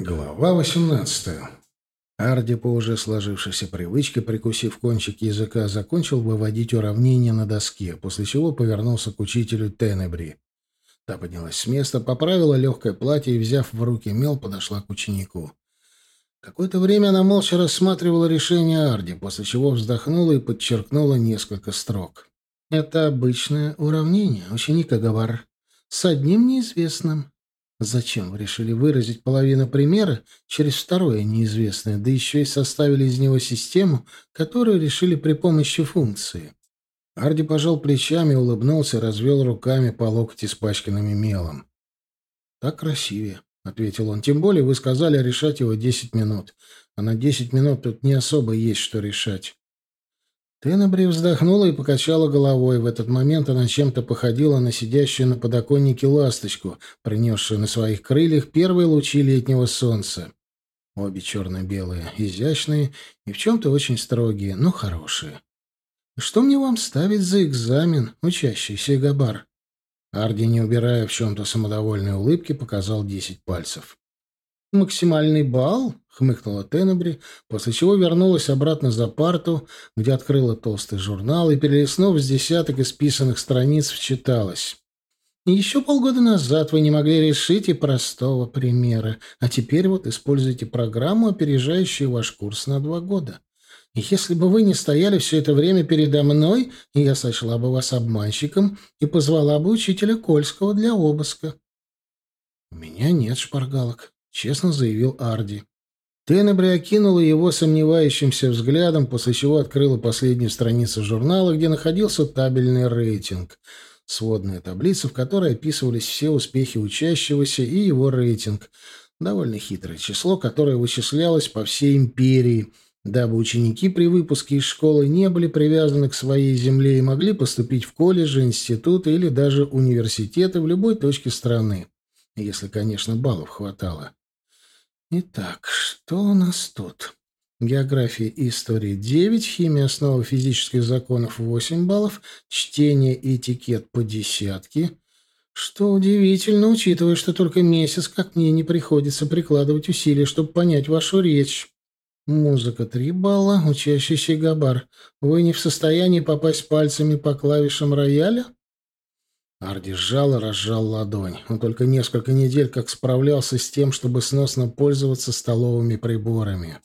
Глава 18. Арди по уже сложившейся привычке, прикусив кончик языка, закончил выводить уравнение на доске, после чего повернулся к учителю Тенебри. Та поднялась с места, поправила легкое платье и, взяв в руки мел, подошла к ученику. Какое-то время она молча рассматривала решение Арди, после чего вздохнула и подчеркнула несколько строк. «Это обычное уравнение, ученик Агавар, с одним неизвестным. Зачем вы решили выразить половину примера через второе неизвестное, да еще и составили из него систему, которую решили при помощи функции? Арди пожал плечами, улыбнулся, развел руками по локти с пачканными мелом. «Так красивее», — ответил он. «Тем более вы сказали решать его десять минут. А на десять минут тут не особо есть что решать. Теннебри вздохнула и покачала головой. В этот момент она чем-то походила на сидящую на подоконнике ласточку, принесшую на своих крыльях первые лучи летнего солнца. Обе черно-белые, изящные и в чем-то очень строгие, но хорошие. «Что мне вам ставить за экзамен, учащийся Габар?» Арди, не убирая в чем-то самодовольной улыбки, показал десять пальцев. «Максимальный балл?» — хмыкнула Теннебри, после чего вернулась обратно за парту, где открыла толстый журнал и, перелистнув с десяток исписанных страниц, вчиталась. «Еще полгода назад вы не могли решить и простого примера, а теперь вот используете программу, опережающую ваш курс на два года. Если бы вы не стояли все это время передо мной, я сочла бы вас обманщиком и позвала бы учителя Кольского для обыска». «У меня нет шпаргалок», — честно заявил Арди. Тенебри окинула его сомневающимся взглядом, после чего открыла последнюю страницу журнала, где находился табельный рейтинг. Сводная таблица, в которой описывались все успехи учащегося и его рейтинг. Довольно хитрое число, которое вычислялось по всей империи, дабы ученики при выпуске из школы не были привязаны к своей земле и могли поступить в колледжи, институты или даже университеты в любой точке страны. Если, конечно, баллов хватало. Итак, что у нас тут? География и история 9, химия основы физических законов 8 баллов, чтение и этикет по десятке. Что удивительно, учитывая, что только месяц, как мне не приходится прикладывать усилия, чтобы понять вашу речь. Музыка 3 балла, учащийся Габар. Вы не в состоянии попасть пальцами по клавишам рояля? Арди сжал и разжал ладонь. Он только несколько недель как справлялся с тем, чтобы сносно пользоваться столовыми приборами.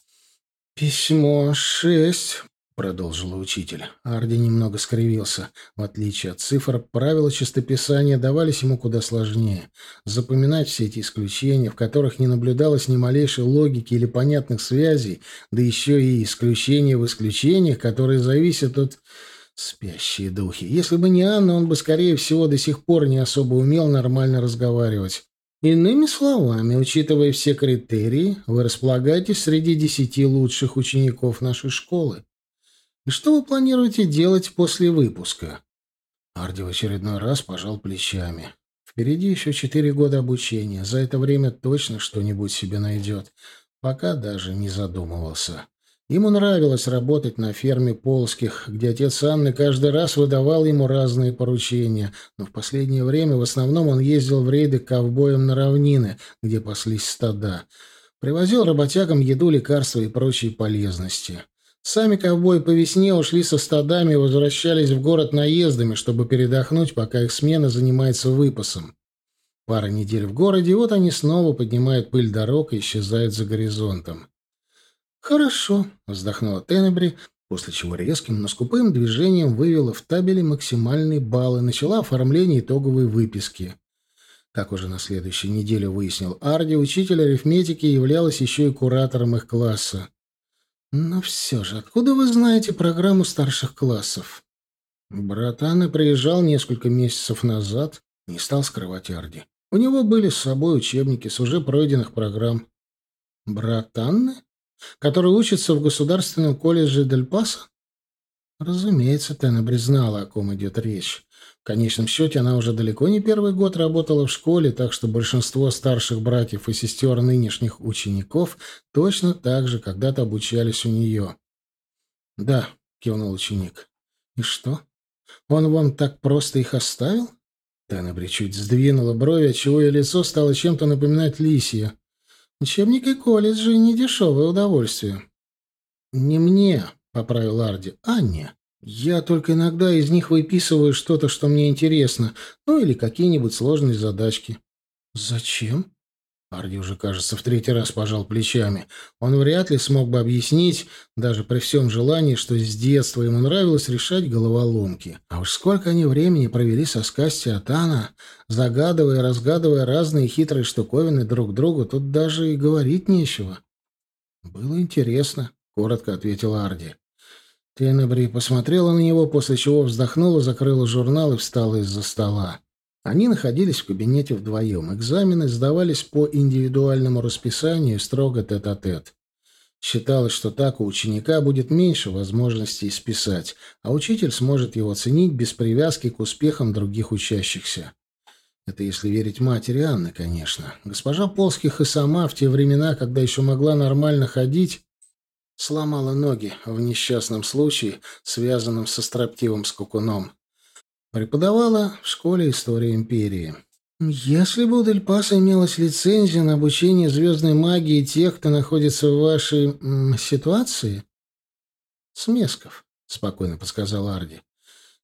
«Письмо шесть», — продолжил учитель. Арди немного скривился. В отличие от цифр, правила чистописания давались ему куда сложнее. Запоминать все эти исключения, в которых не наблюдалось ни малейшей логики или понятных связей, да еще и исключения в исключениях, которые зависят от Спящие духи. Если бы не Анна, он бы, скорее всего, до сих пор не особо умел нормально разговаривать. Иными словами, учитывая все критерии, вы располагаетесь среди десяти лучших учеников нашей школы. И что вы планируете делать после выпуска? Арди в очередной раз пожал плечами. Впереди еще четыре года обучения. За это время точно что-нибудь себе найдет. Пока даже не задумывался. Ему нравилось работать на ферме Полских, где отец Анны каждый раз выдавал ему разные поручения, но в последнее время в основном он ездил в рейды к ковбоям на равнины, где паслись стада. Привозил работягам еду, лекарства и прочие полезности. Сами ковбои по весне ушли со стадами и возвращались в город наездами, чтобы передохнуть, пока их смена занимается выпасом. Пара недель в городе, вот они снова поднимают пыль дорог и исчезают за горизонтом. «Хорошо», — вздохнула Тенебри, после чего резким, но скупым движением вывела в табеле максимальный балл и начала оформление итоговой выписки. Как уже на следующей неделе выяснил Арди, учитель арифметики являлась еще и куратором их класса. «Но все же, откуда вы знаете программу старших классов?» Брат Анны приезжал несколько месяцев назад, не стал скрывать Арди. У него были с собой учебники с уже пройденных программ. «Брат Анны?» Который учится в Государственном колледже Дель Пасо? Разумеется, Теннебри знала, о ком идет речь. В конечном счете, она уже далеко не первый год работала в школе, так что большинство старших братьев и сестер нынешних учеников точно так же когда-то обучались у нее. «Да», — кивнул ученик. «И что? Он вам так просто их оставил?» Теннебри чуть сдвинула брови, отчего ее лицо стало чем-то напоминать лисье. Учебники колледжа — не дешевое удовольствие. «Не мне», — поправил Арди, — «Анне. Я только иногда из них выписываю что-то, что мне интересно, ну или какие-нибудь сложные задачки». «Зачем?» Арди уже, кажется, в третий раз пожал плечами. Он вряд ли смог бы объяснить, даже при всем желании, что с детства ему нравилось решать головоломки. А уж сколько они времени провели со Скасти Атана, загадывая и разгадывая разные хитрые штуковины друг другу, тут даже и говорить нечего. «Было интересно», — коротко ответил Арди. Тенебри посмотрела на него, после чего вздохнула, закрыла журнал и встала из-за стола. Они находились в кабинете вдвоем. Экзамены сдавались по индивидуальному расписанию строго тет-а-тет. -тет. Считалось, что так у ученика будет меньше возможностей списать, а учитель сможет его оценить без привязки к успехам других учащихся. Это если верить матери Анны, конечно. Госпожа Полских и сама в те времена, когда еще могла нормально ходить, сломала ноги в несчастном случае, связанном со строптивым скукуном. Преподавала в школе истории империи. Если бы у Дельпаса имелась лицензия на обучение звездной магии тех, кто находится в вашей м, ситуации... Смесков, спокойно подсказал Арди.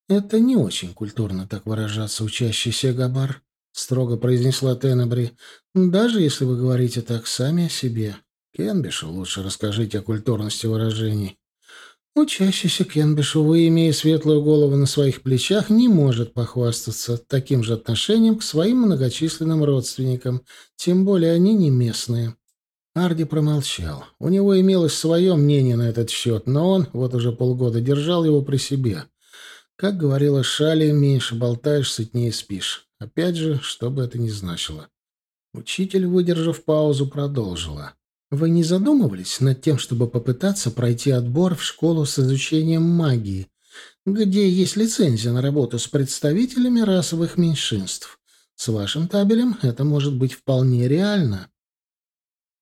Это не очень культурно так выражаться, учащийся Габар, строго произнесла Тенебри. Даже если вы говорите так сами о себе. Кенбишу лучше расскажите о культурности выражений. Учащийся Кенбиш, увы, имея светлую голову на своих плечах, не может похвастаться таким же отношением к своим многочисленным родственникам, тем более они не местные. Арди промолчал. У него имелось свое мнение на этот счет, но он вот уже полгода держал его при себе. Как говорила Шали, меньше болтаешь, сытнее спишь. Опять же, что бы это ни значило. Учитель, выдержав паузу, продолжила. Вы не задумывались над тем, чтобы попытаться пройти отбор в школу с изучением магии, где есть лицензия на работу с представителями расовых меньшинств? С вашим табелем это может быть вполне реально.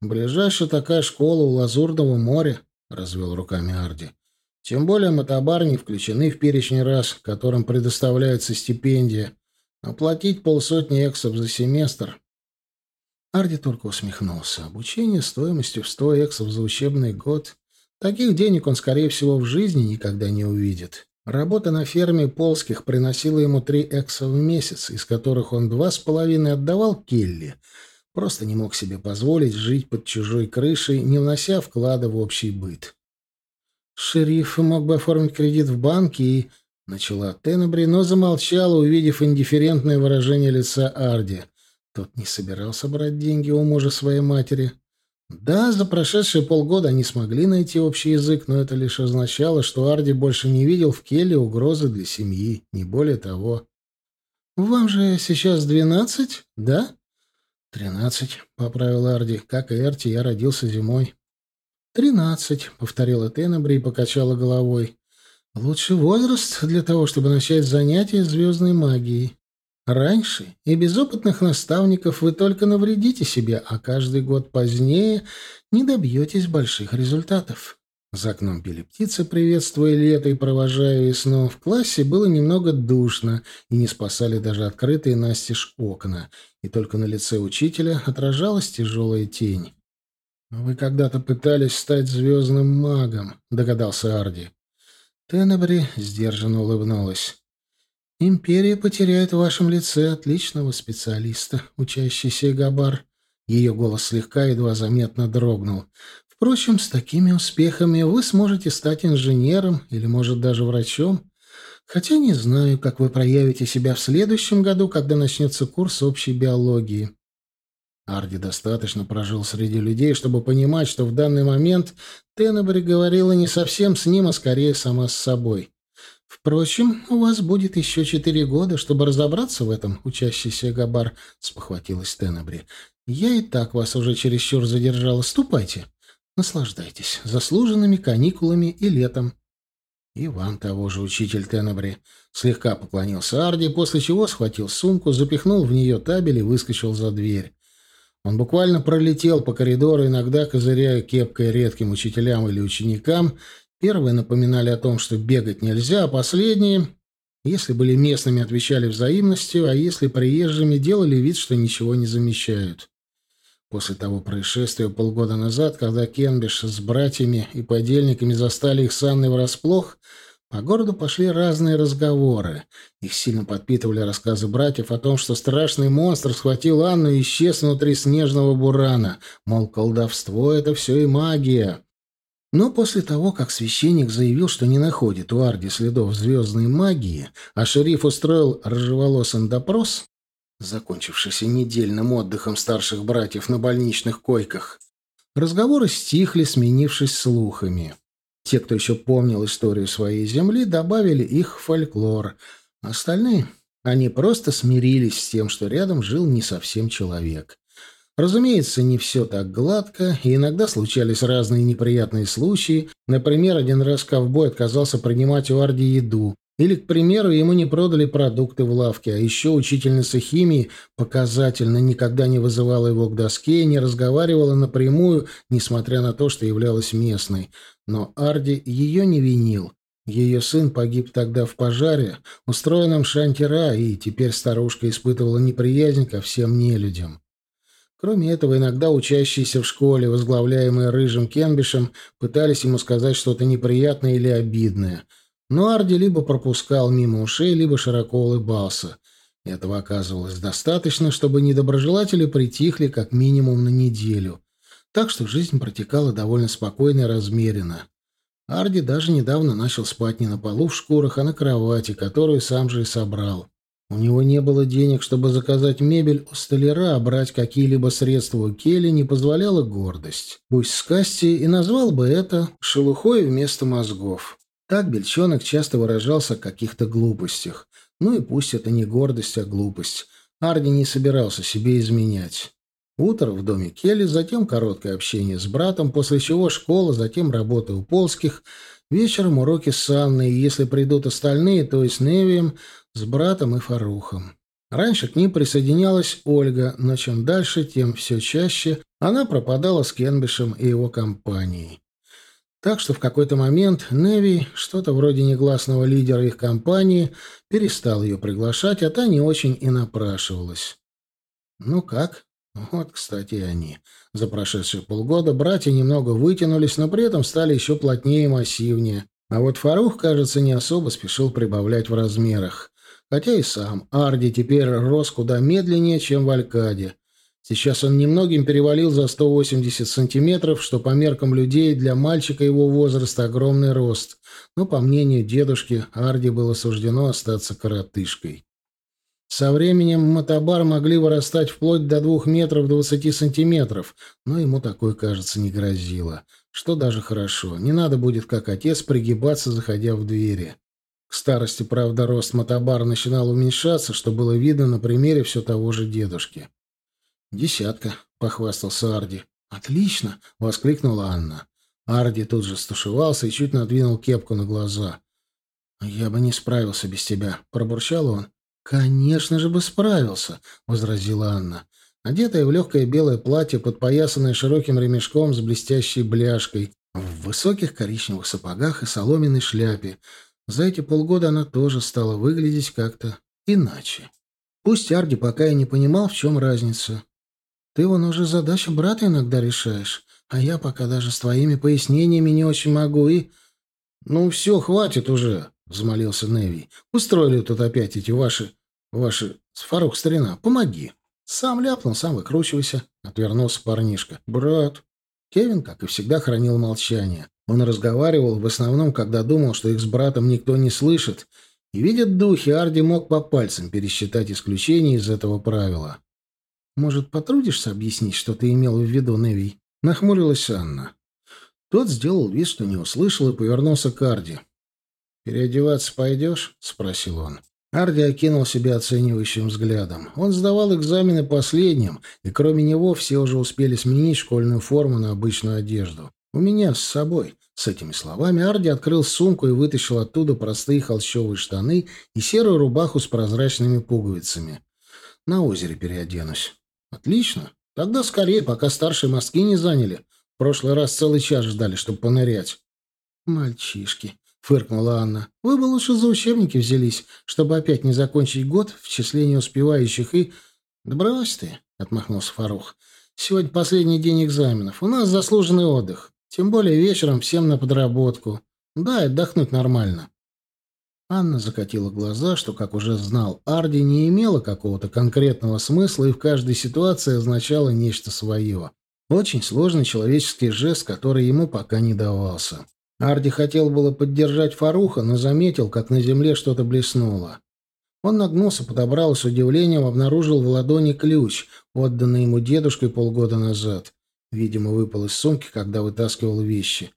Ближайшая такая школа у Лазурного моря, развел руками Арди. Тем более мотобар включены в перечень рас, которым предоставляется стипендия. Оплатить полсотни эксов за семестр Арди только усмехнулся. Обучение стоимостью в сто эксов за учебный год. Таких денег он, скорее всего, в жизни никогда не увидит. Работа на ферме Полских приносила ему три экса в месяц, из которых он два с половиной отдавал Келли. Просто не мог себе позволить жить под чужой крышей, не внося вклада в общий быт. Шериф мог бы оформить кредит в банке и... Начала Тенебри, но замолчала, увидев индифферентное выражение лица Арди — тот не собирался брать деньги у мужа своей матери. Да, за прошедшие полгода они смогли найти общий язык, но это лишь означало, что Арди больше не видел в Келли угрозы для семьи, не более того. «Вам же сейчас двенадцать, да?» «Тринадцать», — поправил Арди. «Как и Эрти, я родился зимой». «Тринадцать», — повторила Тенебри и покачала головой. «Лучший возраст для того, чтобы начать занятия звездной магией. Раньше и без опытных наставников вы только навредите себе, а каждый год позднее не добьетесь больших результатов. За окном пели птицы, приветствуя лето и провожая весну. В классе было немного душно, и не спасали даже открытые настежь окна, и только на лице учителя отражалась тяжелая тень. «Вы когда-то пытались стать звездным магом», — догадался Арди. Тенебри сдержанно улыбнулась. Империя потеряет в вашем лице отличного специалиста, учащийся Габар. Ее голос слегка едва заметно дрогнул. Впрочем, с такими успехами вы сможете стать инженером или, может, даже врачом. Хотя не знаю, как вы проявите себя в следующем году, когда начнется курс общей биологии. Арди достаточно прожил среди людей, чтобы понимать, что в данный момент Теннебри говорила не совсем с ним, а скорее сама с собой. Впрочем, у вас будет еще четыре года, чтобы разобраться в этом, учащийся Габар, — спохватилась Тенебри. Я и так вас уже чересчур задержала. Ступайте. Наслаждайтесь заслуженными каникулами и летом. И вам того же, учитель Тенебри. Слегка поклонился Арди, после чего схватил сумку, запихнул в нее табель и выскочил за дверь. Он буквально пролетел по коридору, иногда козыряя кепкой редким учителям или ученикам, Первые напоминали о том, что бегать нельзя, а последние, если были местными, отвечали взаимностью, а если приезжими, делали вид, что ничего не замечают. После того происшествия полгода назад, когда Кенбиш с братьями и подельниками застали их с Анной врасплох, по городу пошли разные разговоры. Их сильно подпитывали рассказы братьев о том, что страшный монстр схватил Анну и исчез внутри снежного бурана. Мол, колдовство — это все и магия. Но после того, как священник заявил, что не находит у Арди следов звездной магии, а шериф устроил рыжеволосым допрос, закончившийся недельным отдыхом старших братьев на больничных койках, разговоры стихли, сменившись слухами. Те, кто еще помнил историю своей земли, добавили их в фольклор. Остальные, они просто смирились с тем, что рядом жил не совсем человек. Разумеется, не все так гладко, и иногда случались разные неприятные случаи. Например, один раз ковбой отказался принимать у Арди еду, или, к примеру, ему не продали продукты в лавке, а еще учительница химии показательно никогда не вызывала его к доске и не разговаривала напрямую, несмотря на то, что являлась местной. Но Арди ее не винил. Ее сын погиб тогда в пожаре, устроенном Шантира, и теперь старушка испытывала неприязнь ко всем нелюдям. Кроме этого, иногда учащиеся в школе, возглавляемые Рыжим Кенбишем, пытались ему сказать что-то неприятное или обидное — но Арди либо пропускал мимо ушей, либо широко улыбался. Этого оказывалось достаточно, чтобы недоброжелатели притихли как минимум на неделю. Так что жизнь протекала довольно спокойно и размеренно. Арди даже недавно начал спать не на полу в шкурах, а на кровати, которую сам же и собрал. У него не было денег, чтобы заказать мебель у столяра, а брать какие-либо средства у Келли не позволяла гордость. Пусть с Касти и назвал бы это шелухой вместо мозгов. Так Бельчонок часто выражался о каких-то глупостях. Ну и пусть это не гордость, а глупость. Арди не собирался себе изменять. Утро в доме Келли, затем короткое общение с братом, после чего школа, затем работа у Полских, вечером уроки с Анной, и если придут остальные, то и с Невием, с братом и Фарухом. Раньше к ним присоединялась Ольга, но чем дальше, тем все чаще она пропадала с Кенбишем и его компанией. Так что в какой-то момент Неви, что-то вроде негласного лидера их компании, перестал ее приглашать, а та не очень и напрашивалась. «Ну как?» Вот, кстати, и они. За прошедшие полгода братья немного вытянулись, но при этом стали еще плотнее и массивнее. А вот Фарух, кажется, не особо спешил прибавлять в размерах. Хотя и сам Арди теперь рос куда медленнее, чем в Алькаде. Сейчас он немногим перевалил за 180 сантиметров, что по меркам людей для мальчика его возраста огромный рост. Но, по мнению дедушки, Арди было суждено остаться коротышкой. Со временем мотобар могли вырастать вплоть до двух метров двадцати сантиметров, но ему такое, кажется, не грозило. Что даже хорошо. Не надо будет, как отец, пригибаться, заходя в двери. К старости, правда, рост мотобара начинал уменьшаться, что было видно на примере все того же дедушки. «Десятка», — похвастался Арди. «Отлично!» — воскликнула Анна. Арди тут же стушевался и чуть надвинул кепку на глаза. «Я бы не справился без тебя», — пробурчал он. «Конечно же бы справился», — возразила Анна. Одетая в легкое белое платье, подпоясанное широким ремешком с блестящей бляшкой, в высоких коричневых сапогах и соломенной шляпе. За эти полгода она тоже стала выглядеть как-то иначе. Пусть Арди пока и не понимал, в чем разница. Ты вон уже задачу брата иногда решаешь, а я пока даже с твоими пояснениями не очень могу и...» «Ну все, хватит уже», — взмолился Неви. «Устроили тут опять эти ваши... ваши... Фарух, старина, помоги». «Сам ляпнул, сам выкручивайся», — отвернулся парнишка. «Брат». Кевин, как и всегда, хранил молчание. Он разговаривал в основном, когда думал, что их с братом никто не слышит, и, видят духи, Арди мог по пальцам пересчитать исключения из этого правила. Может, потрудишься объяснить, что ты имел в виду, Невий?» Нахмурилась Анна. Тот сделал вид, что не услышал, и повернулся к Арди. «Переодеваться пойдешь?» — спросил он. Арди окинул себя оценивающим взглядом. Он сдавал экзамены последним, и кроме него все уже успели сменить школьную форму на обычную одежду. «У меня с собой». С этими словами Арди открыл сумку и вытащил оттуда простые холщовые штаны и серую рубаху с прозрачными пуговицами. «На озере переоденусь». Отлично. Тогда скорее, пока старшие мостки не заняли. В прошлый раз целый час ждали, чтобы понырять. Мальчишки, фыркнула Анна. Вы бы лучше за учебники взялись, чтобы опять не закончить год в числе неуспевающих и... Да ты, отмахнулся Фарух. Сегодня последний день экзаменов. У нас заслуженный отдых. Тем более вечером всем на подработку. Да, отдохнуть нормально». Анна закатила глаза, что, как уже знал, Арди не имела какого-то конкретного смысла и в каждой ситуации означала нечто свое. Очень сложный человеческий жест, который ему пока не давался. Арди хотел было поддержать Фаруха, но заметил, как на земле что-то блеснуло. Он нагнулся, подобрал и с удивлением обнаружил в ладони ключ, отданный ему дедушкой полгода назад. Видимо, выпал из сумки, когда вытаскивал вещи.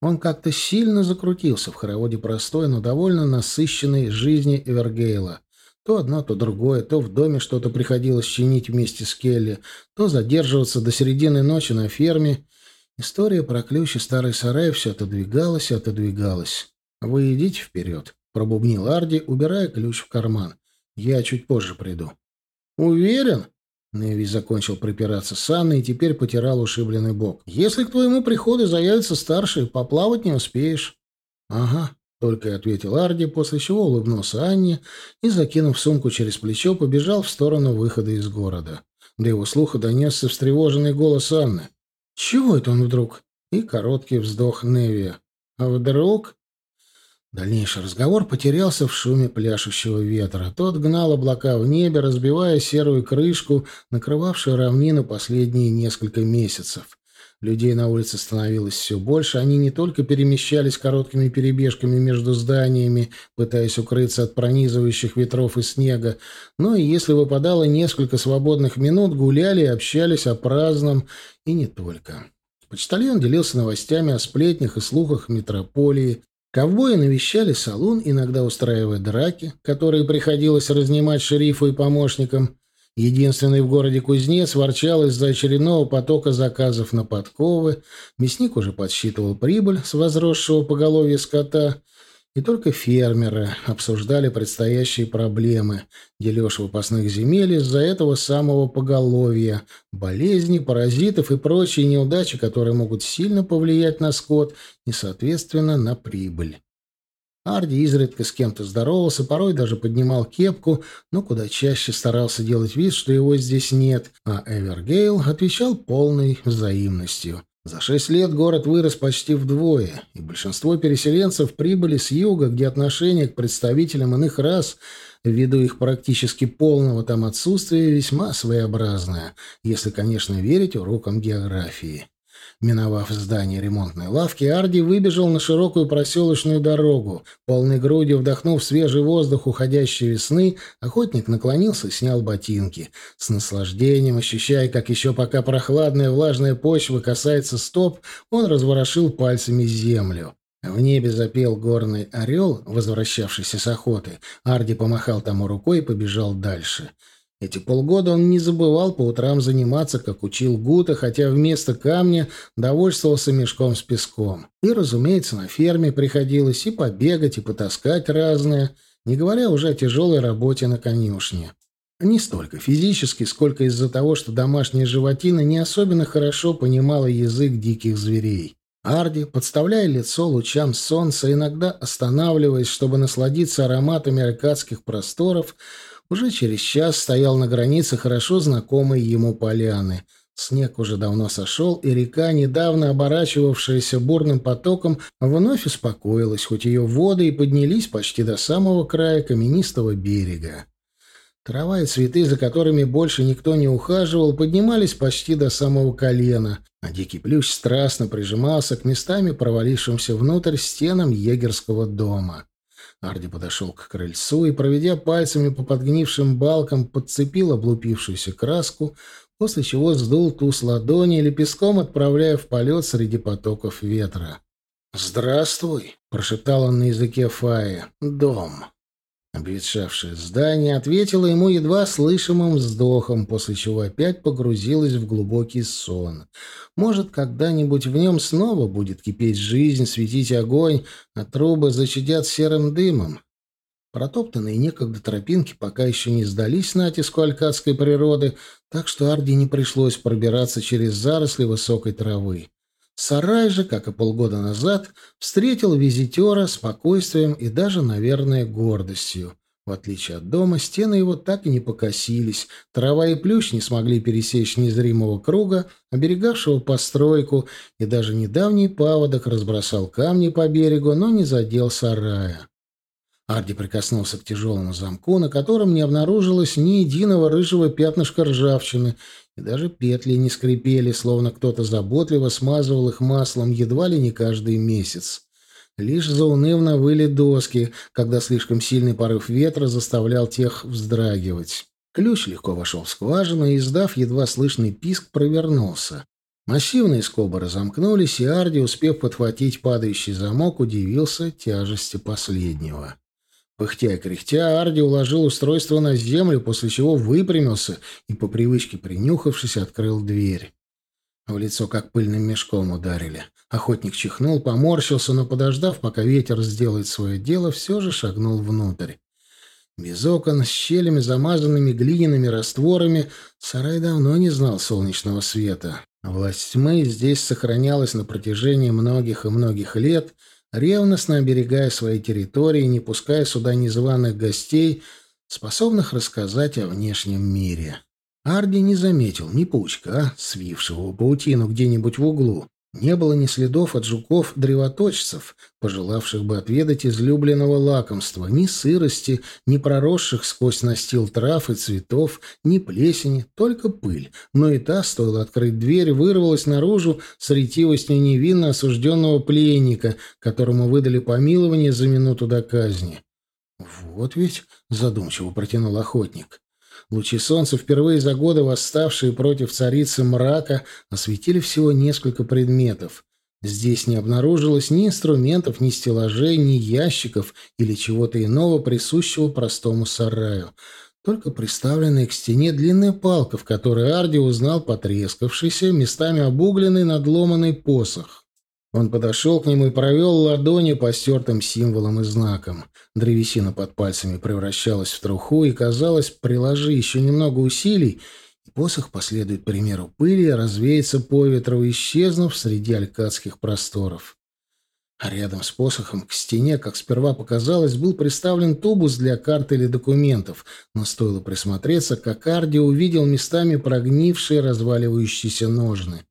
Он как-то сильно закрутился в хороводе простой, но довольно насыщенной жизни Эвергейла. То одно, то другое, то в доме что-то приходилось чинить вместе с Келли, то задерживаться до середины ночи на ферме. История про ключ и старый сарай все отодвигалась и отодвигалась. «Вы идите вперед», — пробубнил Арди, убирая ключ в карман. «Я чуть позже приду». «Уверен?» Неви закончил припираться с Анной и теперь потирал ушибленный бок. «Если к твоему приходу заявится старший, поплавать не успеешь». «Ага», — только и ответил Арди, после чего улыбнулся Анне и, закинув сумку через плечо, побежал в сторону выхода из города. До его слуха донесся встревоженный голос Анны. «Чего это он вдруг?» И короткий вздох Неви. «А вдруг?» Дальнейший разговор потерялся в шуме пляшущего ветра. Тот гнал облака в небе, разбивая серую крышку, накрывавшую равнину последние несколько месяцев. Людей на улице становилось все больше. Они не только перемещались короткими перебежками между зданиями, пытаясь укрыться от пронизывающих ветров и снега, но и если выпадало несколько свободных минут, гуляли и общались о праздном, и не только. Почтальон делился новостями о сплетнях и слухах метрополии, Ковбои навещали салун, иногда устраивая драки, которые приходилось разнимать шерифу и помощникам. Единственный в городе кузнец ворчал из-за очередного потока заказов на подковы. Мясник уже подсчитывал прибыль с возросшего поголовья скота — и только фермеры обсуждали предстоящие проблемы, дележ выпасных земель из-за этого самого поголовья, болезни, паразитов и прочие неудачи, которые могут сильно повлиять на скот и, соответственно, на прибыль. Арди изредка с кем-то здоровался, порой даже поднимал кепку, но куда чаще старался делать вид, что его здесь нет, а Эвергейл отвечал полной взаимностью. За шесть лет город вырос почти вдвое, и большинство переселенцев прибыли с юга, где отношение к представителям иных рас, ввиду их практически полного там отсутствия, весьма своеобразное, если, конечно, верить урокам географии. Миновав здание ремонтной лавки, Арди выбежал на широкую проселочную дорогу. Полной грудью вдохнув свежий воздух уходящей весны, охотник наклонился и снял ботинки. С наслаждением, ощущая, как еще пока прохладная влажная почва касается стоп, он разворошил пальцами землю. В небе запел горный орел, возвращавшийся с охоты. Арди помахал тому рукой и побежал дальше. Эти полгода он не забывал по утрам заниматься, как учил Гута, хотя вместо камня довольствовался мешком с песком. И, разумеется, на ферме приходилось и побегать, и потаскать разное, не говоря уже о тяжелой работе на конюшне. Не столько физически, сколько из-за того, что домашняя животина не особенно хорошо понимала язык диких зверей. Арди, подставляя лицо лучам солнца, иногда останавливаясь, чтобы насладиться ароматами аркадских просторов, уже через час стоял на границе хорошо знакомой ему поляны. Снег уже давно сошел, и река, недавно оборачивавшаяся бурным потоком, вновь успокоилась, хоть ее воды и поднялись почти до самого края каменистого берега. Трава и цветы, за которыми больше никто не ухаживал, поднимались почти до самого колена, а дикий плющ страстно прижимался к местами провалившимся внутрь стенам егерского дома. Арди подошел к крыльцу и, проведя пальцами по подгнившим балкам, подцепил облупившуюся краску, после чего сдул ту с ладони, лепестком отправляя в полет среди потоков ветра. «Здравствуй!» — прошептал он на языке Фаи. «Дом!» Обветшавшее здание ответило ему едва слышимым вздохом, после чего опять погрузилось в глубокий сон. Может, когда-нибудь в нем снова будет кипеть жизнь, светить огонь, а трубы зачадят серым дымом. Протоптанные некогда тропинки пока еще не сдались натиску алькадской природы, так что Арди не пришлось пробираться через заросли высокой травы. Сарай же, как и полгода назад, встретил визитера спокойствием и даже, наверное, гордостью. В отличие от дома, стены его так и не покосились, трава и плющ не смогли пересечь незримого круга, оберегавшего постройку, и даже недавний паводок разбросал камни по берегу, но не задел сарая. Арди прикоснулся к тяжелому замку, на котором не обнаружилось ни единого рыжего пятнышка ржавчины, и даже петли не скрипели, словно кто-то заботливо смазывал их маслом едва ли не каждый месяц. Лишь заунывно выли доски, когда слишком сильный порыв ветра заставлял тех вздрагивать. Ключ легко вошел в скважину и, издав едва слышный писк, провернулся. Массивные скобы разомкнулись, и Арди, успев подхватить падающий замок, удивился тяжести последнего. Пыхтя и кряхтя, Арди уложил устройство на землю, после чего выпрямился и, по привычке принюхавшись, открыл дверь. В лицо как пыльным мешком ударили. Охотник чихнул, поморщился, но, подождав, пока ветер сделает свое дело, все же шагнул внутрь. Без окон, с щелями, замазанными глиняными растворами, сарай давно не знал солнечного света. Власть тьмы здесь сохранялась на протяжении многих и многих лет, ревностно оберегая свои территории, не пуская сюда незваных гостей, способных рассказать о внешнем мире. Арди не заметил ни паучка, свившего паутину где-нибудь в углу. Не было ни следов от жуков-древоточцев, пожелавших бы отведать излюбленного лакомства, ни сырости, ни проросших сквозь настил трав и цветов, ни плесени, только пыль. Но и та, стоило открыть дверь, вырвалась наружу с ретивостью невинно осужденного пленника, которому выдали помилование за минуту до казни. «Вот ведь», — задумчиво протянул охотник, Лучи солнца, впервые за годы восставшие против царицы мрака, осветили всего несколько предметов. Здесь не обнаружилось ни инструментов, ни стеллажей, ни ящиков или чего-то иного, присущего простому сараю. Только приставленная к стене длинная палка, в которой Арди узнал потрескавшийся, местами обугленный надломанный посох. Он подошел к нему и провел ладони по стертым символам и знакам. Древесина под пальцами превращалась в труху, и, казалось, приложи еще немного усилий, и посох последует примеру пыли развеется по ветру, исчезнув среди алькадских просторов. А рядом с посохом к стене, как сперва показалось, был приставлен тубус для карт или документов, но стоило присмотреться, как Арди увидел местами прогнившие разваливающиеся ножны.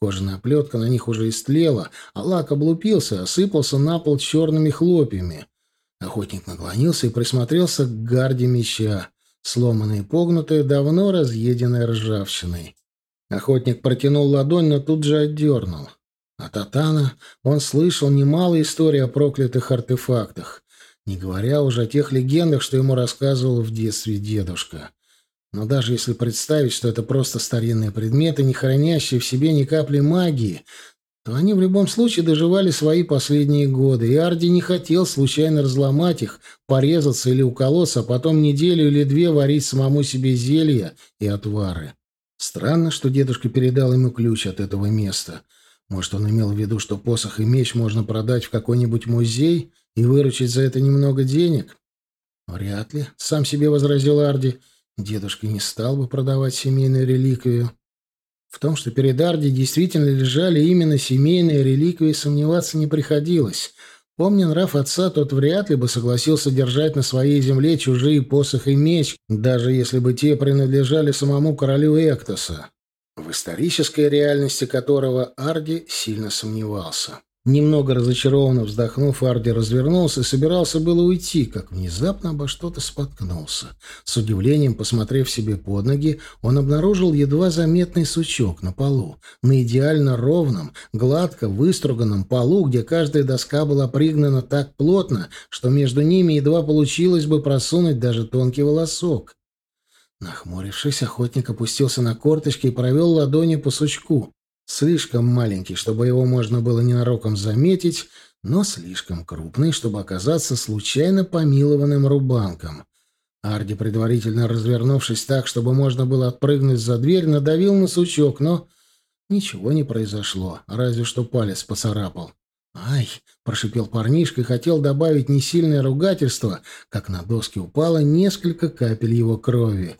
Кожаная оплетка на них уже истлела, а лак облупился, осыпался на пол черными хлопьями. Охотник наклонился и присмотрелся к гарде меча, сломанной и погнутой, давно разъеденной ржавчиной. Охотник протянул ладонь, но тут же отдернул. От Атана он слышал немало историй о проклятых артефактах, не говоря уже о тех легендах, что ему рассказывал в детстве дедушка. Но даже если представить, что это просто старинные предметы, не хранящие в себе ни капли магии, то они в любом случае доживали свои последние годы, и Арди не хотел случайно разломать их, порезаться или уколоться, а потом неделю или две варить самому себе зелья и отвары. Странно, что дедушка передал ему ключ от этого места. Может, он имел в виду, что посох и меч можно продать в какой-нибудь музей и выручить за это немного денег? Вряд ли, сам себе возразил Арди. Дедушка не стал бы продавать семейную реликвию. В том, что перед Арди действительно лежали именно семейные реликвии, сомневаться не приходилось. Помня нрав отца, тот вряд ли бы согласился держать на своей земле чужие посох и меч, даже если бы те принадлежали самому королю Эктоса, в исторической реальности которого Арди сильно сомневался. Немного разочарованно вздохнув, Арди развернулся и собирался было уйти, как внезапно обо что-то споткнулся. С удивлением, посмотрев себе под ноги, он обнаружил едва заметный сучок на полу. На идеально ровном, гладко выструганном полу, где каждая доска была пригнана так плотно, что между ними едва получилось бы просунуть даже тонкий волосок. Нахмурившись, охотник опустился на корточки и провел ладонью по сучку. Слишком маленький, чтобы его можно было ненароком заметить, но слишком крупный, чтобы оказаться случайно помилованным рубанком. Арди, предварительно развернувшись так, чтобы можно было отпрыгнуть за дверь, надавил на сучок, но ничего не произошло, разве что палец поцарапал. «Ай!» — прошипел парнишка и хотел добавить несильное ругательство, как на доски упало несколько капель его крови.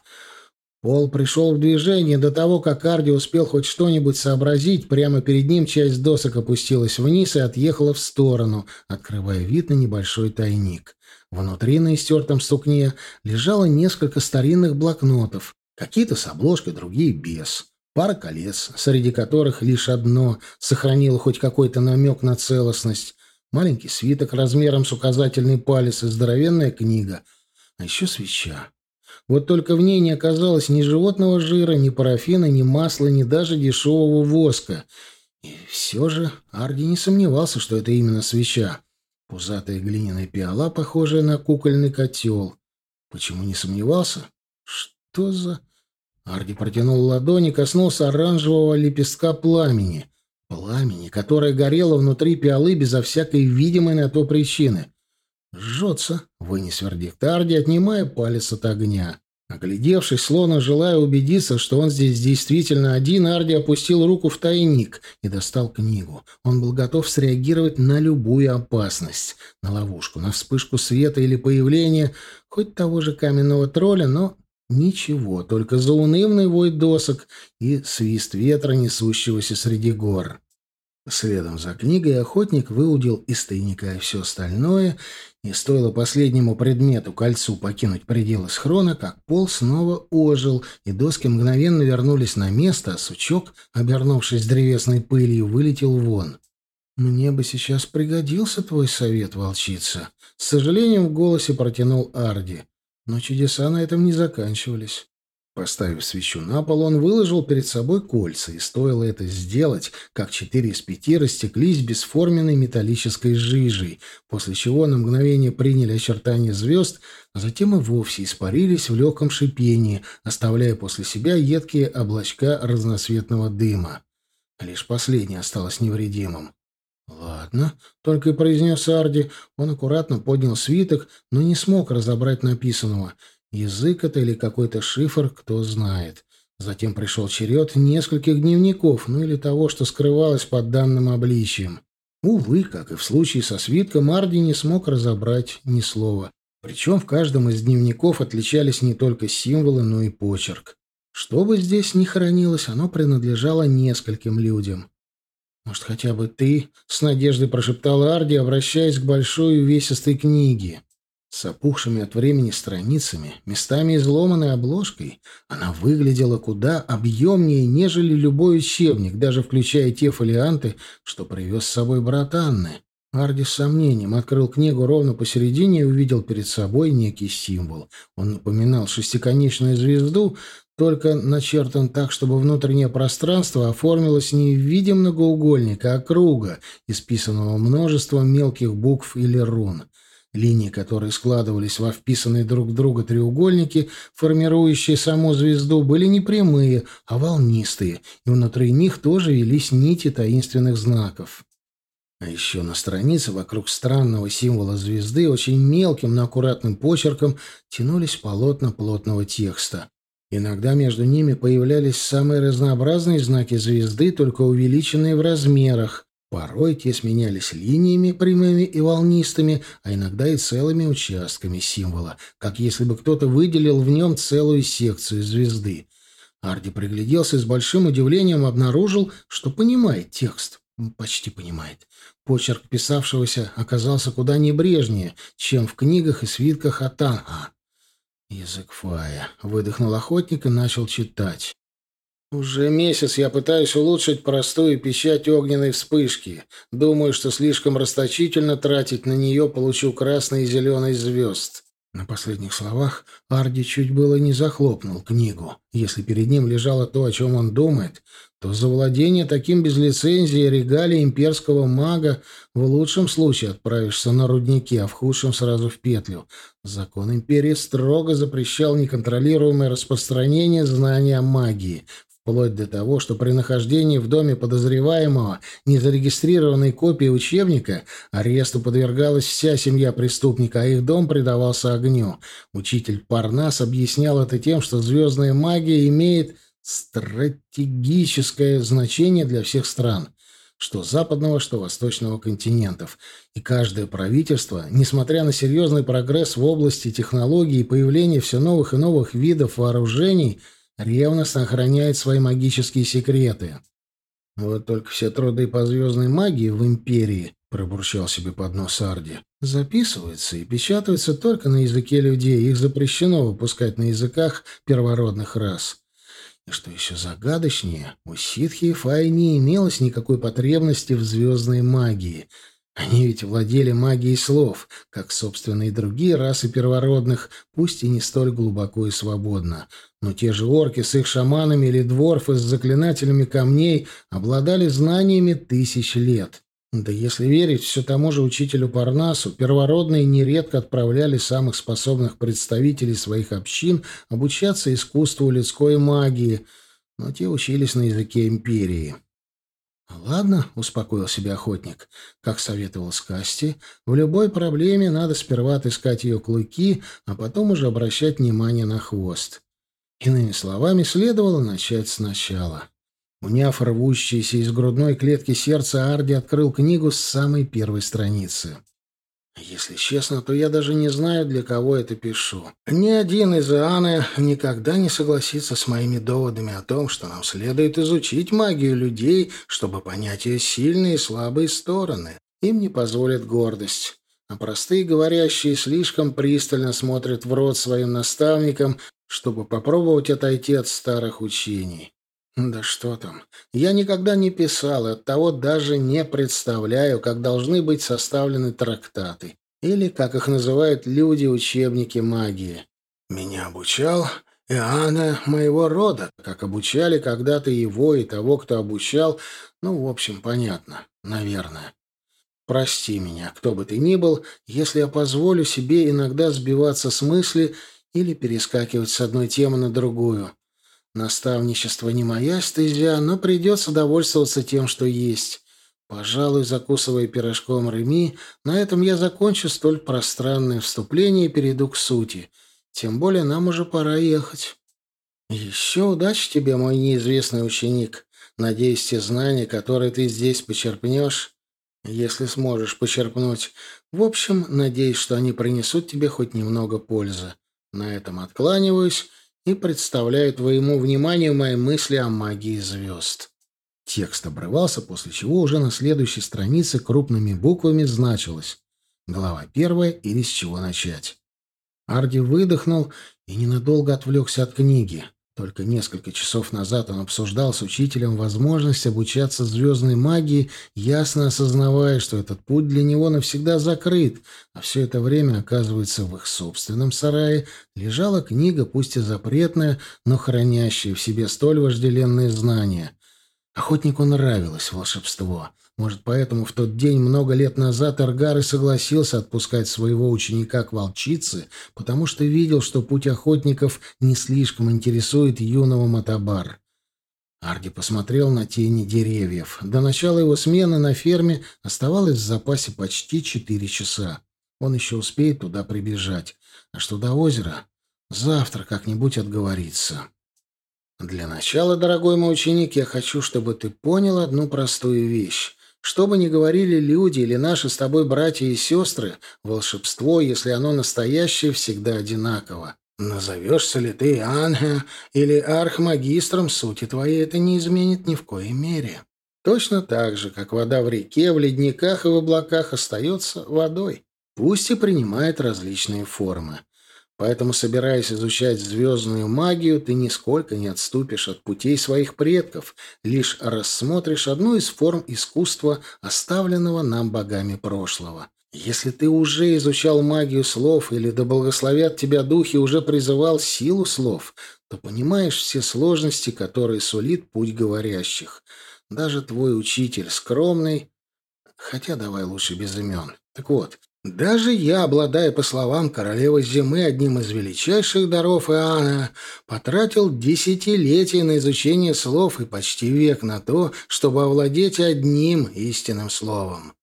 Пол пришел в движение до того, как Арди успел хоть что-нибудь сообразить. Прямо перед ним часть досок опустилась вниз и отъехала в сторону, открывая вид на небольшой тайник. Внутри на истертом стукне лежало несколько старинных блокнотов, какие-то с обложкой, другие без. Пара колец, среди которых лишь одно сохранило хоть какой-то намек на целостность. Маленький свиток размером с указательный палец и здоровенная книга. А еще свеча. Вот только в ней не оказалось ни животного жира, ни парафина, ни масла, ни даже дешевого воска. И все же Арди не сомневался, что это именно свеча. Пузатая глиняная пиала, похожая на кукольный котел. Почему не сомневался? Что за... Арди протянул ладони, коснулся оранжевого лепестка пламени. Пламени, которое горело внутри пиалы безо всякой видимой на то причины. «Жжется», — вынес вердикт Арди, отнимая палец от огня. Оглядевшись, словно желая убедиться, что он здесь действительно один, Арди опустил руку в тайник и достал книгу. Он был готов среагировать на любую опасность, на ловушку, на вспышку света или появление хоть того же каменного тролля, но ничего, только заунывный вой досок и свист ветра, несущегося среди гор. Следом за книгой охотник выудил из тайника все остальное и стоило последнему предмету, кольцу, покинуть пределы схрона, как пол снова ожил, и доски мгновенно вернулись на место, а сучок, обернувшись древесной пылью, вылетел вон. «Мне бы сейчас пригодился твой совет, волчица», — с сожалением в голосе протянул Арди. Но чудеса на этом не заканчивались. Поставив свечу на пол, он выложил перед собой кольца, и стоило это сделать, как четыре из пяти растеклись бесформенной металлической жижей, после чего на мгновение приняли очертания звезд, а затем и вовсе испарились в легком шипении, оставляя после себя едкие облачка разноцветного дыма. Лишь последнее осталось невредимым. «Ладно», — только и произнес Арди. Он аккуратно поднял свиток, но не смог разобрать написанного — Язык это или какой-то шифр, кто знает. Затем пришел черед нескольких дневников, ну или того, что скрывалось под данным обличием. Увы, как и в случае со свитком, Арди не смог разобрать ни слова. Причем в каждом из дневников отличались не только символы, но и почерк. Что бы здесь ни хранилось, оно принадлежало нескольким людям. «Может, хотя бы ты?» — с надеждой прошептала Арди, обращаясь к большой увесистой книге. С опухшими от времени страницами, местами изломанной обложкой, она выглядела куда объемнее, нежели любой учебник, даже включая те фолианты, что привез с собой брат Анны. Арди с сомнением открыл книгу ровно посередине и увидел перед собой некий символ. Он напоминал шестиконечную звезду, только начертан так, чтобы внутреннее пространство оформилось не в виде многоугольника, а круга, исписанного множеством мелких букв или рун — Линии, которые складывались во вписанные друг в друга треугольники, формирующие саму звезду, были не прямые, а волнистые, и внутри них тоже велись нити таинственных знаков. А еще на странице вокруг странного символа звезды очень мелким, но аккуратным почерком тянулись полотна плотного текста. Иногда между ними появлялись самые разнообразные знаки звезды, только увеличенные в размерах. Порой те сменялись линиями прямыми и волнистыми, а иногда и целыми участками символа, как если бы кто-то выделил в нем целую секцию звезды. Арди пригляделся и с большим удивлением обнаружил, что понимает текст. Почти понимает. Почерк писавшегося оказался куда небрежнее, чем в книгах и свитках Атанга. «Язык Фая», — выдохнул охотник и начал читать. Уже месяц я пытаюсь улучшить простую печать огненной вспышки. Думаю, что слишком расточительно тратить на нее получу красный и зеленый звезд. На последних словах Арди чуть было не захлопнул книгу. Если перед ним лежало то, о чем он думает, то за владение таким без лицензии регалий имперского мага в лучшем случае отправишься на рудники, а в худшем сразу в петлю. Закон империи строго запрещал неконтролируемое распространение знания магии, вплоть до того, что при нахождении в доме подозреваемого незарегистрированной копии учебника аресту подвергалась вся семья преступника, а их дом предавался огню. Учитель Парнас объяснял это тем, что звездная магия имеет стратегическое значение для всех стран что западного, что восточного континентов. И каждое правительство, несмотря на серьезный прогресс в области технологий и появление все новых и новых видов вооружений – ревностно охраняет свои магические секреты. Вот только все труды по звездной магии в империи — пробурчал себе под нос Арди. «Записываются и печатаются только на языке людей. Их запрещено выпускать на языках первородных рас. И что еще загадочнее, у ситхи и Фай не имелось никакой потребности в звездной магии. Они ведь владели магией слов, как, собственно, и другие расы первородных, пусть и не столь глубоко и свободно. Но те же орки с их шаманами или дворфы с заклинателями камней обладали знаниями тысяч лет. Да если верить все тому же учителю Парнасу, первородные нередко отправляли самых способных представителей своих общин обучаться искусству людской магии, но те учились на языке империи. «Ладно», — успокоил себя охотник, — как советовал Скасти, в любой проблеме надо сперва отыскать ее клыки, а потом уже обращать внимание на хвост. Иными словами, следовало начать сначала. Уняв рвущееся из грудной клетки сердце, Арди открыл книгу с самой первой страницы. Если честно, то я даже не знаю, для кого это пишу. Ни один из Иоанна никогда не согласится с моими доводами о том, что нам следует изучить магию людей, чтобы понять ее сильные и слабые стороны. Им не позволит гордость. А простые говорящие слишком пристально смотрят в рот своим наставникам, чтобы попробовать отойти от старых учений. Да что там. Я никогда не писал, и оттого даже не представляю, как должны быть составлены трактаты. Или, как их называют люди, учебники магии. Меня обучал Иоанна моего рода, как обучали когда-то его и того, кто обучал. Ну, в общем, понятно. Наверное. Прости меня, кто бы ты ни был, если я позволю себе иногда сбиваться с мысли или перескакивать с одной темы на другую. Наставничество не моя стезя, но придется довольствоваться тем, что есть. Пожалуй, закусывая пирожком Реми, на этом я закончу столь пространное вступление и перейду к сути. Тем более нам уже пора ехать. Еще удачи тебе, мой неизвестный ученик. Надеюсь, те знания, которые ты здесь почерпнешь, если сможешь почерпнуть. В общем, надеюсь, что они принесут тебе хоть немного пользы. На этом откланиваюсь и представляю твоему вниманию мои мысли о магии звезд». Текст обрывался, после чего уже на следующей странице крупными буквами значилось «Глава первая» или «С чего начать». Арди выдохнул и ненадолго отвлекся от книги. Только несколько часов назад он обсуждал с учителем возможность обучаться звездной магии, ясно осознавая, что этот путь для него навсегда закрыт, а все это время, оказывается, в их собственном сарае лежала книга, пусть и запретная, но хранящая в себе столь вожделенные знания. Охотнику нравилось волшебство — может, поэтому в тот день много лет назад Эргар и согласился отпускать своего ученика к волчице, потому что видел, что путь охотников не слишком интересует юного Матабар. Арди посмотрел на тени деревьев. До начала его смены на ферме оставалось в запасе почти четыре часа. Он еще успеет туда прибежать. А что до озера? Завтра как-нибудь отговорится. Для начала, дорогой мой ученик, я хочу, чтобы ты понял одну простую вещь. Что бы ни говорили люди или наши с тобой братья и сестры, волшебство, если оно настоящее, всегда одинаково. Назовешься ли ты Анге или архмагистром, сути твоей это не изменит ни в коей мере. Точно так же, как вода в реке, в ледниках и в облаках остается водой, пусть и принимает различные формы. Поэтому, собираясь изучать звездную магию, ты нисколько не отступишь от путей своих предков, лишь рассмотришь одну из форм искусства, оставленного нам богами прошлого. Если ты уже изучал магию слов или да благословят тебя духи уже призывал силу слов, то понимаешь все сложности, которые сулит путь говорящих. Даже твой учитель скромный... Хотя давай лучше без имен. Так вот, даже я, обладая, по словам королевы Зимы, одним из величайших даров Иоанна, потратил десятилетия на изучение слов и почти век на то, чтобы овладеть одним истинным словом.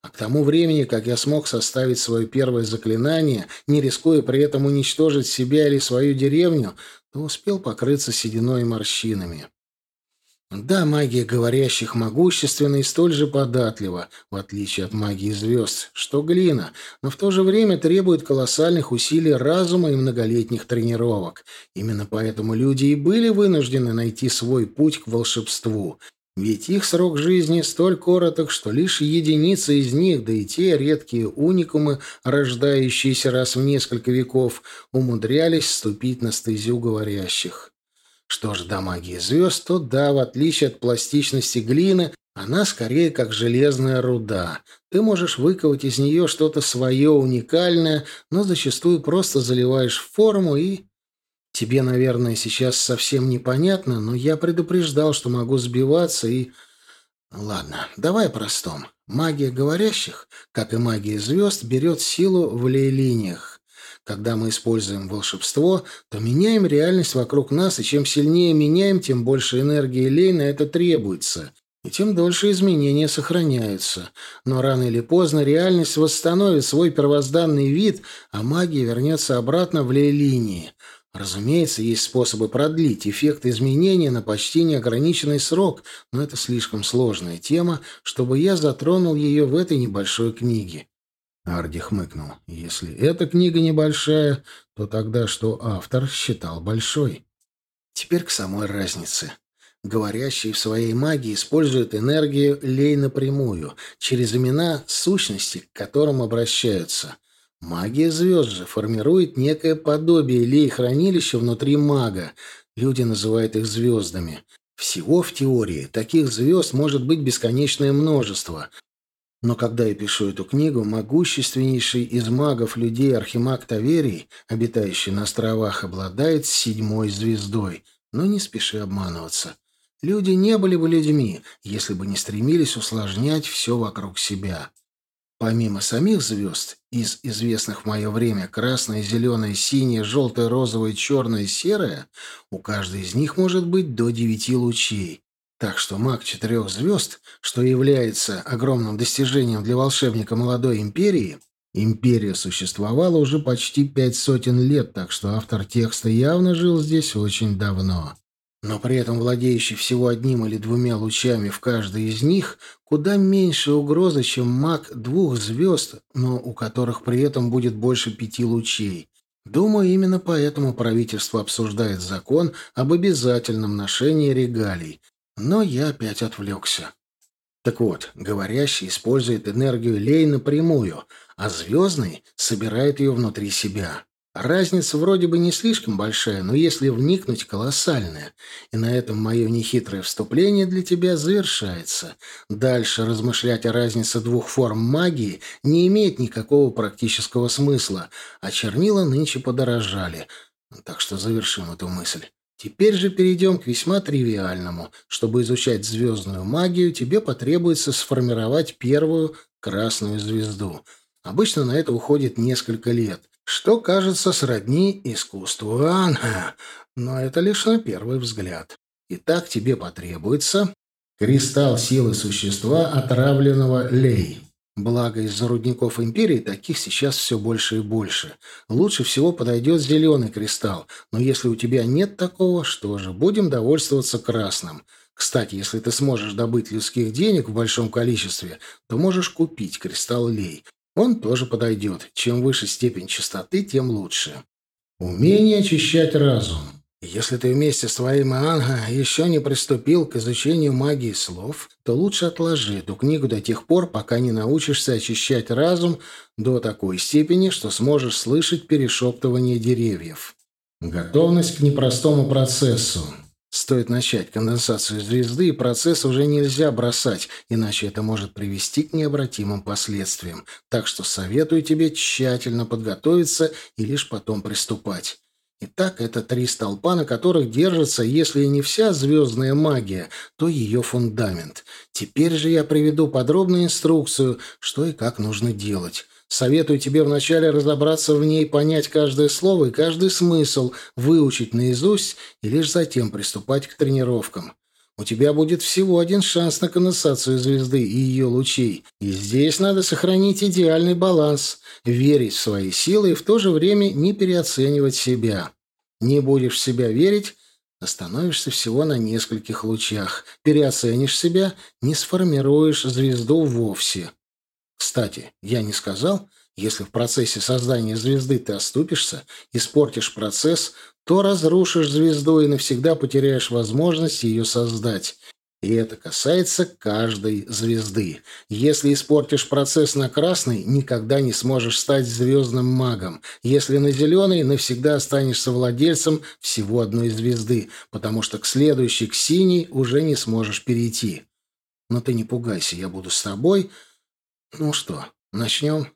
А к тому времени, как я смог составить свое первое заклинание, не рискуя при этом уничтожить себя или свою деревню, то успел покрыться сединой и морщинами. Да, магия говорящих могущественна и столь же податлива, в отличие от магии звезд, что глина, но в то же время требует колоссальных усилий разума и многолетних тренировок. Именно поэтому люди и были вынуждены найти свой путь к волшебству. Ведь их срок жизни столь короток, что лишь единицы из них, да и те редкие уникумы, рождающиеся раз в несколько веков, умудрялись ступить на стезю говорящих. Что ж до магии звезд, то да, в отличие от пластичности глины, она скорее как железная руда. Ты можешь выковать из нее что-то свое, уникальное, но зачастую просто заливаешь в форму и Тебе, наверное, сейчас совсем непонятно, но я предупреждал, что могу сбиваться и... Ладно, давай простом. Магия говорящих, как и магия звезд, берет силу в лей-линиях. Когда мы используем волшебство, то меняем реальность вокруг нас, и чем сильнее меняем, тем больше энергии лей на это требуется, и тем дольше изменения сохраняются. Но рано или поздно реальность восстановит свой первозданный вид, а магия вернется обратно в лей-линии. Разумеется, есть способы продлить эффект изменения на почти неограниченный срок, но это слишком сложная тема, чтобы я затронул ее в этой небольшой книге. Арди хмыкнул. Если эта книга небольшая, то тогда что автор считал большой? Теперь к самой разнице. Говорящий в своей магии использует энергию лей напрямую, через имена сущности, к которым обращаются. Магия звезд же формирует некое подобие лей-хранилища внутри мага. Люди называют их звездами. Всего в теории таких звезд может быть бесконечное множество. Но когда я пишу эту книгу, могущественнейший из магов людей Архимаг Таверий, обитающий на островах, обладает седьмой звездой. Но не спеши обманываться. Люди не были бы людьми, если бы не стремились усложнять все вокруг себя. Помимо самих звезд, из известных в мое время красное, зеленое, синее, желтое, розовое, черное, серое, у каждой из них может быть до девяти лучей. Так что маг четырех звезд, что является огромным достижением для волшебника молодой империи, империя существовала уже почти пять сотен лет, так что автор текста явно жил здесь очень давно но при этом владеющий всего одним или двумя лучами в каждой из них, куда меньше угрозы, чем маг двух звезд, но у которых при этом будет больше пяти лучей. Думаю, именно поэтому правительство обсуждает закон об обязательном ношении регалий. Но я опять отвлекся. Так вот, говорящий использует энергию Лей напрямую, а звездный собирает ее внутри себя. Разница вроде бы не слишком большая, но если вникнуть, колоссальная. И на этом мое нехитрое вступление для тебя завершается. Дальше размышлять о разнице двух форм магии не имеет никакого практического смысла, а чернила нынче подорожали. Так что завершим эту мысль. Теперь же перейдем к весьма тривиальному. Чтобы изучать звездную магию, тебе потребуется сформировать первую красную звезду. Обычно на это уходит несколько лет что кажется сродни искусству Анха, но это лишь на первый взгляд. Итак, тебе потребуется кристалл силы существа, отравленного лей. Благо, из-за рудников Империи таких сейчас все больше и больше. Лучше всего подойдет зеленый кристалл, но если у тебя нет такого, что же, будем довольствоваться красным. Кстати, если ты сможешь добыть людских денег в большом количестве, то можешь купить кристалл лей. Он тоже подойдет. Чем выше степень чистоты, тем лучше. Умение очищать разум. Если ты вместе с твоим Анга еще не приступил к изучению магии слов, то лучше отложи эту книгу до тех пор, пока не научишься очищать разум до такой степени, что сможешь слышать перешептывание деревьев. Готовность к непростому процессу. Стоит начать конденсацию звезды, и процесс уже нельзя бросать, иначе это может привести к необратимым последствиям. Так что советую тебе тщательно подготовиться и лишь потом приступать. Итак, это три столпа, на которых держится, если и не вся звездная магия, то ее фундамент. Теперь же я приведу подробную инструкцию, что и как нужно делать. Советую тебе вначале разобраться в ней, понять каждое слово и каждый смысл, выучить наизусть и лишь затем приступать к тренировкам. У тебя будет всего один шанс на конденсацию звезды и ее лучей. И здесь надо сохранить идеальный баланс, верить в свои силы и в то же время не переоценивать себя. Не будешь в себя верить, остановишься всего на нескольких лучах. Переоценишь себя, не сформируешь звезду вовсе. Кстати, я не сказал, если в процессе создания звезды ты оступишься, испортишь процесс, то разрушишь звезду и навсегда потеряешь возможность ее создать. И это касается каждой звезды. Если испортишь процесс на красный, никогда не сможешь стать звездным магом. Если на зеленый, навсегда останешься владельцем всего одной звезды, потому что к следующей, к синей, уже не сможешь перейти. Но ты не пугайся, я буду с тобой. Ну что, начнем?»